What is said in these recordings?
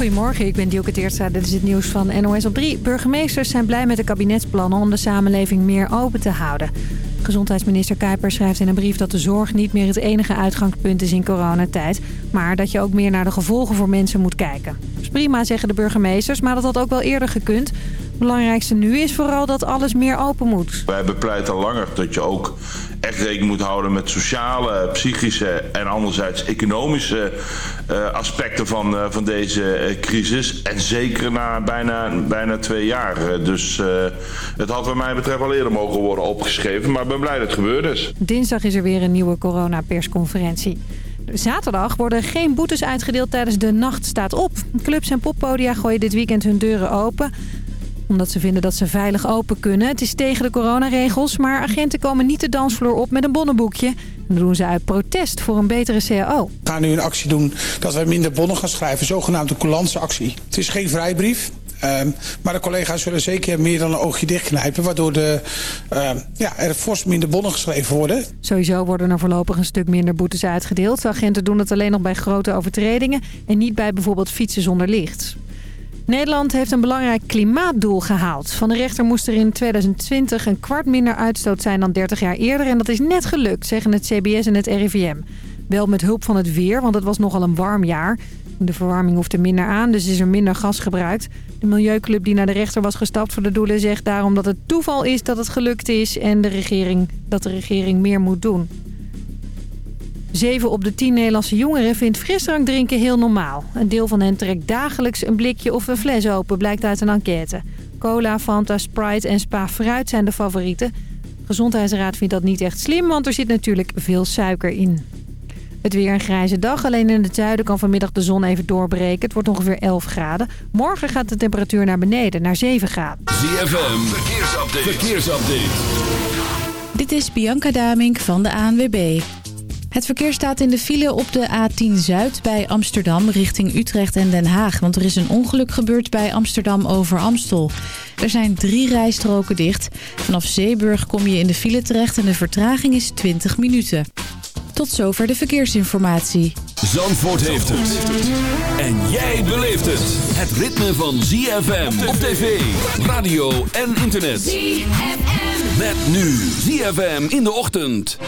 Goedemorgen, ik ben Dielke Teertstra. Dit is het nieuws van NOS op 3. Burgemeesters zijn blij met de kabinetsplannen om de samenleving meer open te houden. Gezondheidsminister Kuiper schrijft in een brief dat de zorg niet meer het enige uitgangspunt is in coronatijd. Maar dat je ook meer naar de gevolgen voor mensen moet kijken. Dat is prima, zeggen de burgemeesters, maar dat had ook wel eerder gekund. Het belangrijkste nu is vooral dat alles meer open moet. Wij bepleiten langer dat je ook echt rekening moet houden met sociale, psychische en anderzijds economische uh, aspecten van, uh, van deze uh, crisis. En zeker na bijna, bijna twee jaar. dus het had wat mij betreft al eerder mogen worden opgeschreven. Maar ik ben blij dat het gebeurd is. Dinsdag is er weer een nieuwe coronapersconferentie. Zaterdag worden geen boetes uitgedeeld tijdens de Nacht staat op. Clubs en poppodia gooien dit weekend hun deuren open omdat ze vinden dat ze veilig open kunnen. Het is tegen de coronaregels, maar agenten komen niet de dansvloer op met een bonnenboekje. Dat doen ze uit protest voor een betere CAO. We gaan nu een actie doen dat wij minder bonnen gaan schrijven, zogenaamde actie. Het is geen vrijbrief, Um, maar de collega's zullen zeker meer dan een oogje dichtknijpen... waardoor de, uh, ja, er fors minder bonnen geschreven worden. Sowieso worden er voorlopig een stuk minder boetes uitgedeeld. De agenten doen het alleen nog bij grote overtredingen... en niet bij bijvoorbeeld fietsen zonder licht. Nederland heeft een belangrijk klimaatdoel gehaald. Van de rechter moest er in 2020 een kwart minder uitstoot zijn dan 30 jaar eerder. En dat is net gelukt, zeggen het CBS en het RIVM. Wel met hulp van het weer, want het was nogal een warm jaar. De verwarming hoeft er minder aan, dus is er minder gas gebruikt. De Milieuclub die naar de rechter was gestapt voor de doelen zegt daarom dat het toeval is dat het gelukt is... en de regering, dat de regering meer moet doen. 7 op de 10 Nederlandse jongeren vindt frisdrank drinken heel normaal. Een deel van hen trekt dagelijks een blikje of een fles open, blijkt uit een enquête. Cola, Fanta, Sprite en Spa Fruit zijn de favorieten. Gezondheidsraad vindt dat niet echt slim, want er zit natuurlijk veel suiker in. Het weer een grijze dag. Alleen in het zuiden kan vanmiddag de zon even doorbreken. Het wordt ongeveer 11 graden. Morgen gaat de temperatuur naar beneden, naar 7 graden. ZFM, verkeersupdate. verkeersupdate. Dit is Bianca Damink van de ANWB. Het verkeer staat in de file op de A10 Zuid bij Amsterdam richting Utrecht en Den Haag. Want er is een ongeluk gebeurd bij Amsterdam over Amstel. Er zijn drie rijstroken dicht. Vanaf Zeeburg kom je in de file terecht en de vertraging is 20 minuten. Tot zover de verkeersinformatie. Zandvoort heeft het. En jij beleeft het. Het ritme van ZFM op tv, radio en internet. ZFM. Met nu ZFM in de ochtend.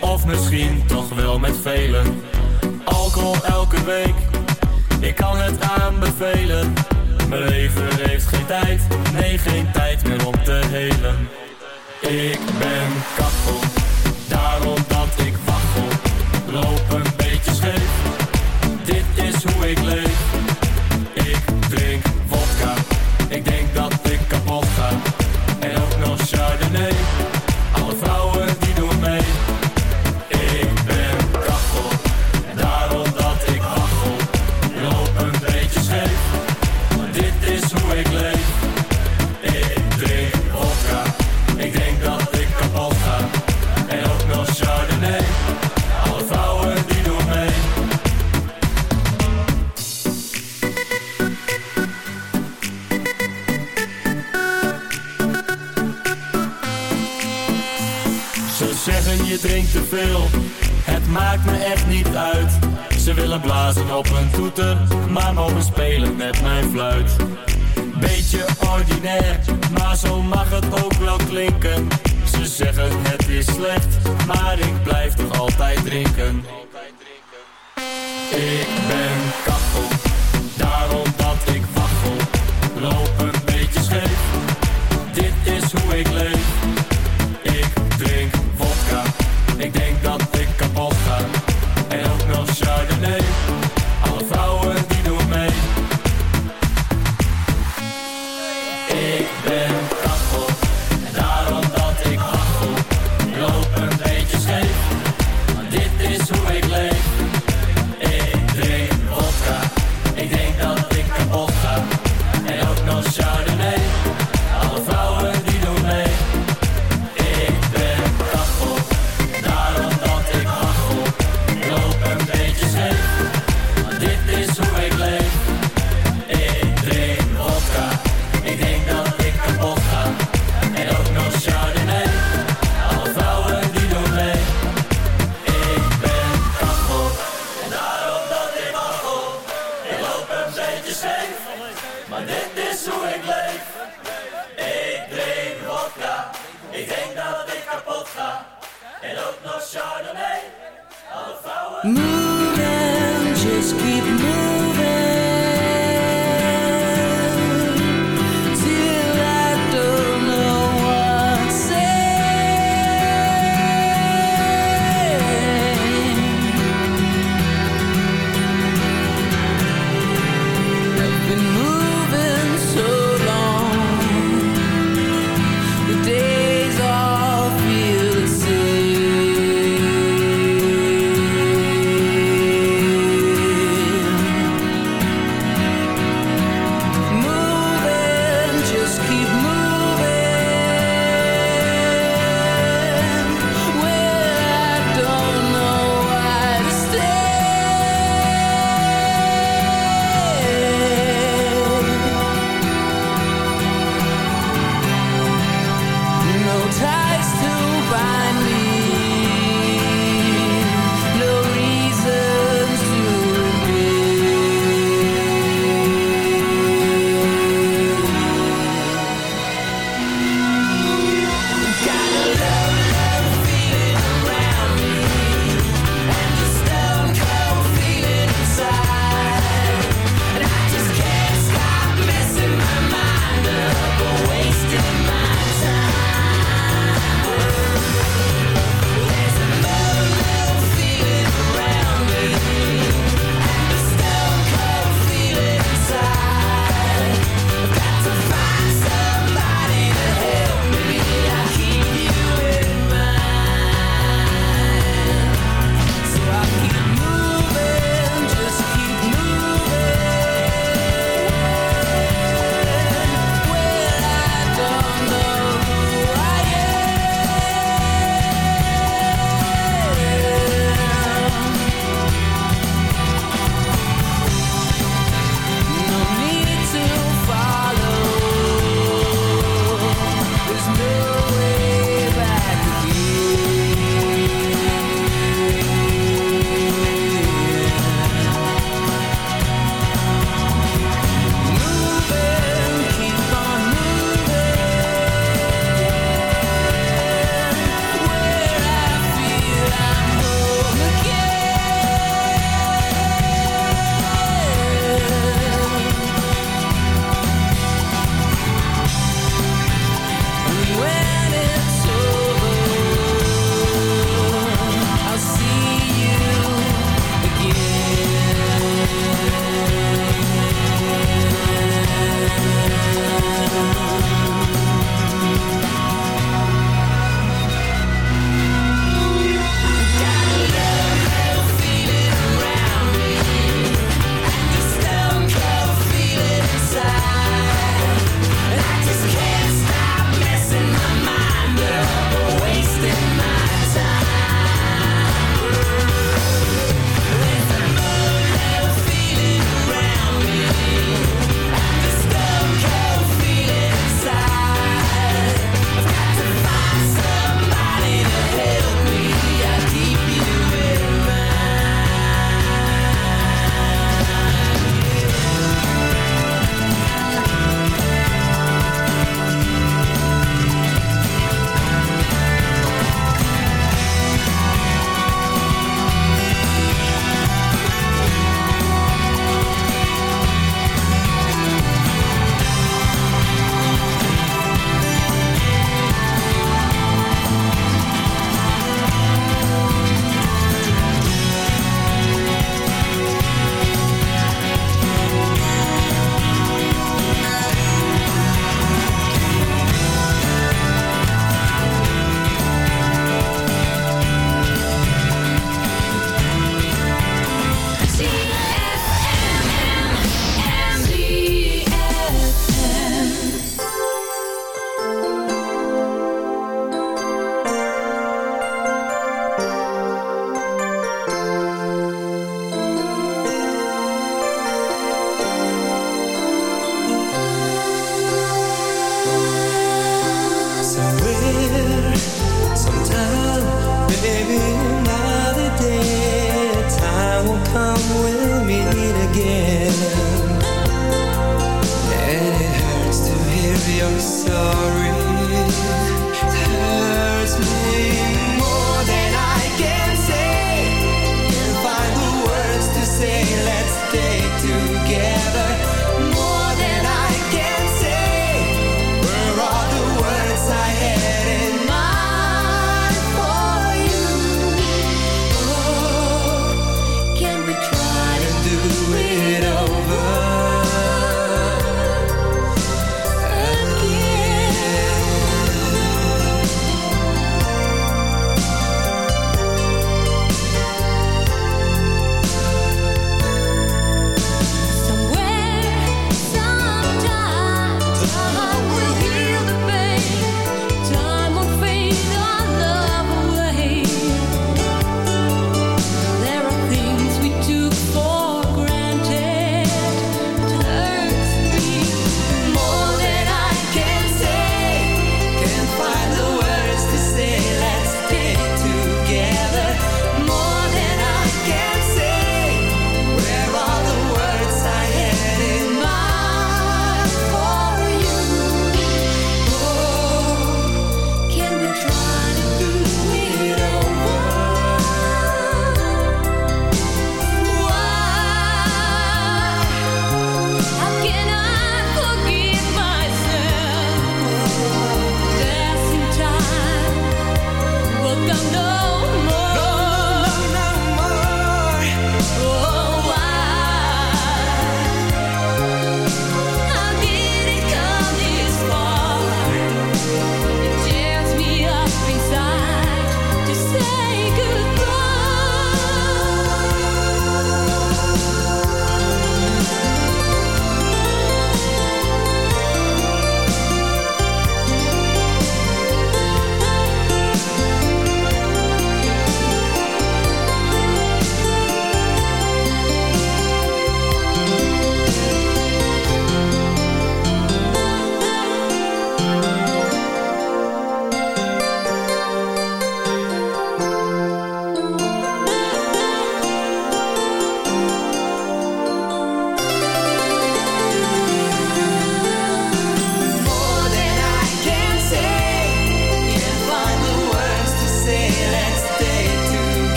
of misschien toch wel met velen. Alcohol elke week, ik kan het aanbevelen. Mijn leven heeft geen tijd, nee geen tijd meer om te helen. Ik ben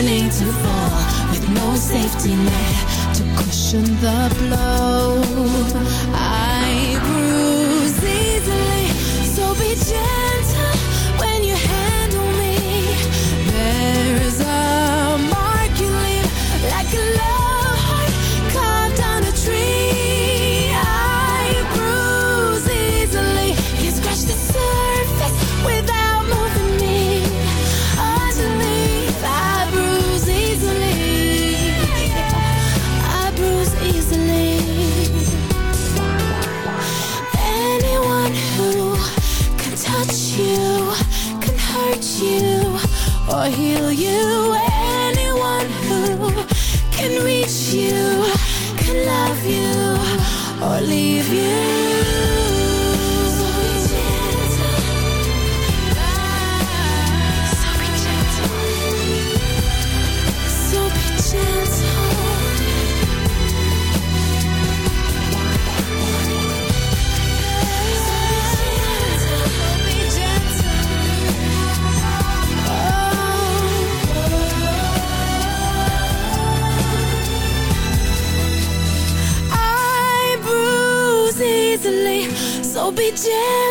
learning to fall with no safety net to cushion the blow. I Yeah.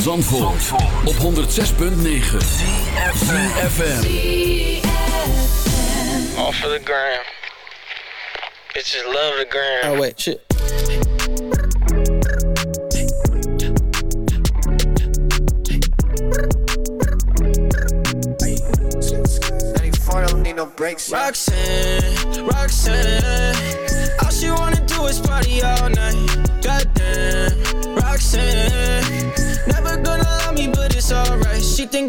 Zandvoort, op 106.9 ZFM. All for the gram. Bitches love the gram. Oh wait, shit. don't need no breaks. Roxanne, Roxanne, all she wanna do is party all night. Goddamn, Roxanne,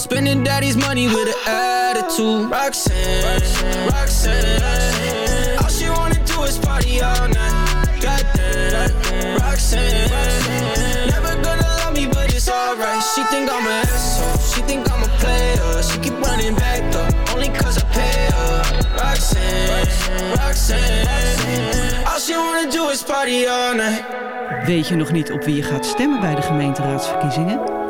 Spending daddy's money with an attitude. Roxanne, Roxanne. All she wanna do is party all night. Goddamn, Roxanne. Never gonna love me, but it's alright. She think I'm an asshole. She think I'm a player. She keep running back though, only cause I pay her. Roxanne, Roxanne. All she wanna do is party all night. Weet je nog niet op wie je gaat stemmen bij de gemeenteraadsverkiezingen?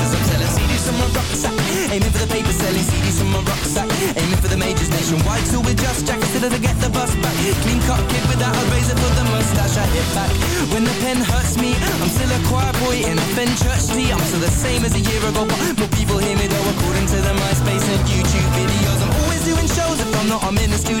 CDs from my rucksack Aiming for the paper Selling CDs from my rucksack Aiming for the majors nationwide So with just jack Instead of to get the bus back. Clean cut kid without a razor for the mustache I hit back. When the pen hurts me I'm still a choir boy in a Fen church tee I'm still the same as a year ago But more people hear me though According to the MySpace and YouTube videos. I'm always doing shows If I'm not I'm in the studio